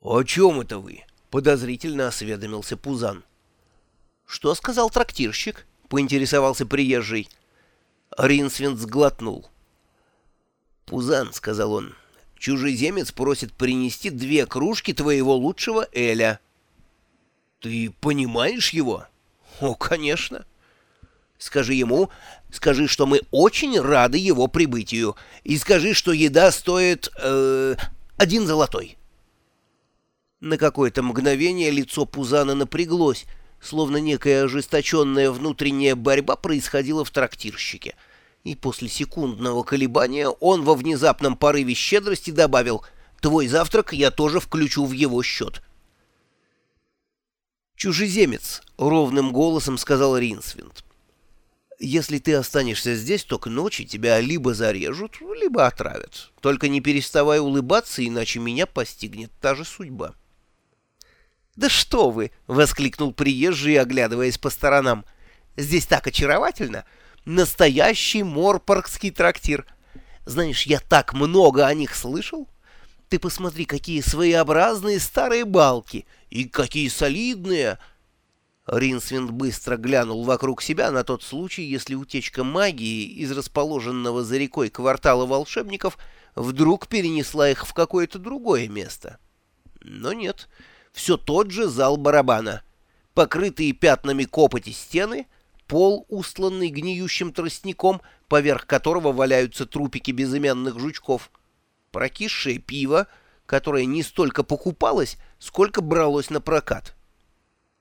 «О чем это вы?» — подозрительно осведомился Пузан. «Что сказал трактирщик?» — поинтересовался приезжий. Ринсвинд сглотнул. «Пузан», — сказал он, — «чужеземец просит принести две кружки твоего лучшего Эля». «Ты понимаешь его?» «О, конечно». «Скажи ему, скажи, что мы очень рады его прибытию, и скажи, что еда стоит э, один золотой». На какое-то мгновение лицо Пузана напряглось, словно некая ожесточенная внутренняя борьба происходила в трактирщике. И после секундного колебания он во внезапном порыве щедрости добавил «Твой завтрак я тоже включу в его счет». «Чужеземец», — ровным голосом сказал Ринсвинд. «Если ты останешься здесь, то к ночи тебя либо зарежут, либо отравят. Только не переставай улыбаться, иначе меня постигнет та же судьба». «Да что вы!» — воскликнул приезжий, оглядываясь по сторонам. «Здесь так очаровательно! Настоящий морпоргский трактир! Знаешь, я так много о них слышал! Ты посмотри, какие своеобразные старые балки! И какие солидные!» Ринсвинд быстро глянул вокруг себя на тот случай, если утечка магии из расположенного за рекой квартала волшебников вдруг перенесла их в какое-то другое место. Но нет, все тот же зал барабана. Покрытые пятнами копоти стены, пол, устланный гниющим тростником, поверх которого валяются трупики безымянных жучков, прокисшее пиво, которое не столько покупалось, сколько бралось на прокат.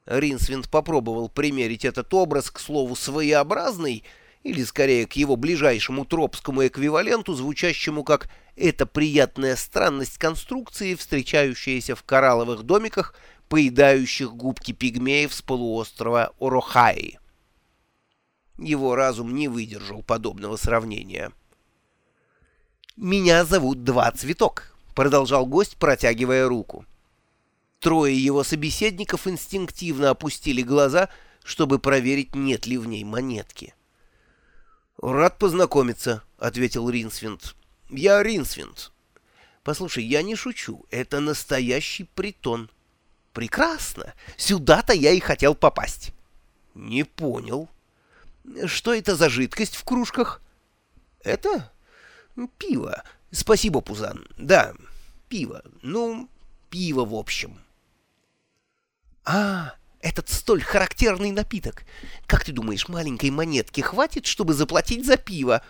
Ринсвинд попробовал примерить этот образ, к слову, своеобразный, или скорее к его ближайшему тропскому эквиваленту, звучащему как «эта приятная странность конструкции, встречающаяся в коралловых домиках, поедающих губки пигмеев с полуострова Орохаи». Его разум не выдержал подобного сравнения. «Меня зовут Два Цветок», — продолжал гость, протягивая руку. Трое его собеседников инстинктивно опустили глаза, чтобы проверить, нет ли в ней монетки. «Рад познакомиться», — ответил Ринсвинд. «Я Ринсвинд. Послушай, я не шучу, это настоящий притон». «Прекрасно! Сюда-то я и хотел попасть». «Не понял». «Что это за жидкость в кружках?» «Это пиво. Спасибо, Пузан. Да, пиво. Ну, пиво в общем». «А, этот столь характерный напиток. Как ты думаешь, маленькой монетки хватит, чтобы заплатить за пиво?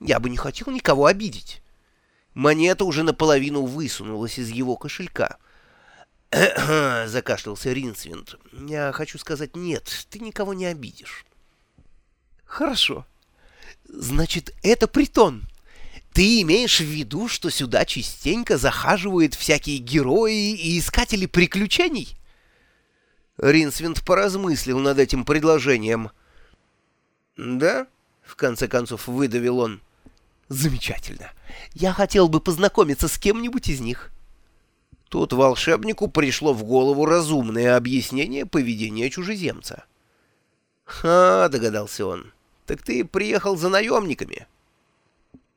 Я бы не хотел никого обидеть». Монета уже наполовину высунулась из его кошелька. закашлялся Ринсвинд. «Я хочу сказать нет, ты никого не обидишь». «Хорошо. Значит, это притон. Ты имеешь в виду, что сюда частенько захаживают всякие герои и искатели приключений?» Ринсвинд поразмыслил над этим предложением. «Да?» — в конце концов выдавил он. «Замечательно. Я хотел бы познакомиться с кем-нибудь из них». Тут волшебнику пришло в голову разумное объяснение поведения чужеземца. «Ха!» — догадался он. «Так ты приехал за наемниками?»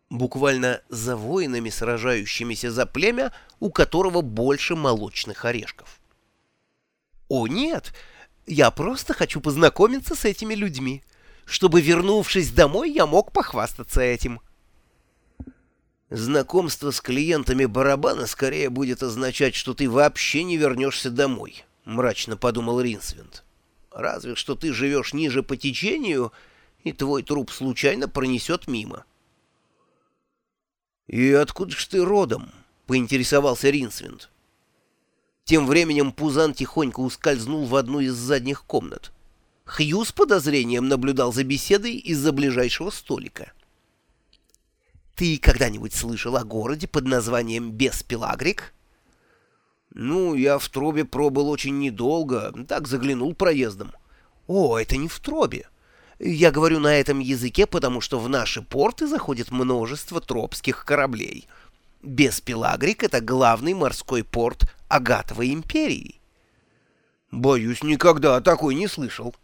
Буквально за воинами, сражающимися за племя, у которого больше молочных орешков. «О, нет! Я просто хочу познакомиться с этими людьми, чтобы, вернувшись домой, я мог похвастаться этим». «Знакомство с клиентами барабана скорее будет означать, что ты вообще не вернешься домой», — мрачно подумал Ринсвинд. «Разве что ты живешь ниже по течению, и твой труп случайно пронесет мимо». «И откуда ж ты родом?» — поинтересовался Ринсвинд. Тем временем Пузан тихонько ускользнул в одну из задних комнат. Хью с подозрением наблюдал за беседой из-за ближайшего столика. «Ты когда-нибудь слышал о городе под названием Беспелагрик?» «Ну, я в Тробе пробыл очень недолго, так заглянул проездом». «О, это не в Тробе. Я говорю на этом языке, потому что в наши порты заходит множество тропских кораблей». Беспелагрик — это главный морской порт Агатовой империи. Боюсь, никогда о такой не слышал.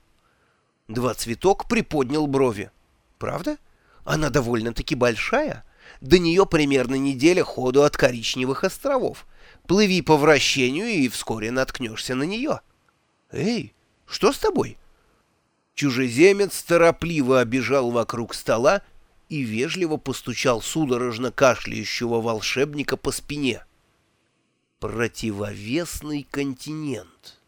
Два цветок приподнял брови. Правда? Она довольно-таки большая. До нее примерно неделя ходу от Коричневых островов. Плыви по вращению, и вскоре наткнешься на нее. Эй, что с тобой? Чужеземец торопливо обежал вокруг стола и вежливо постучал судорожно кашляющего волшебника по спине. Противовесный континент.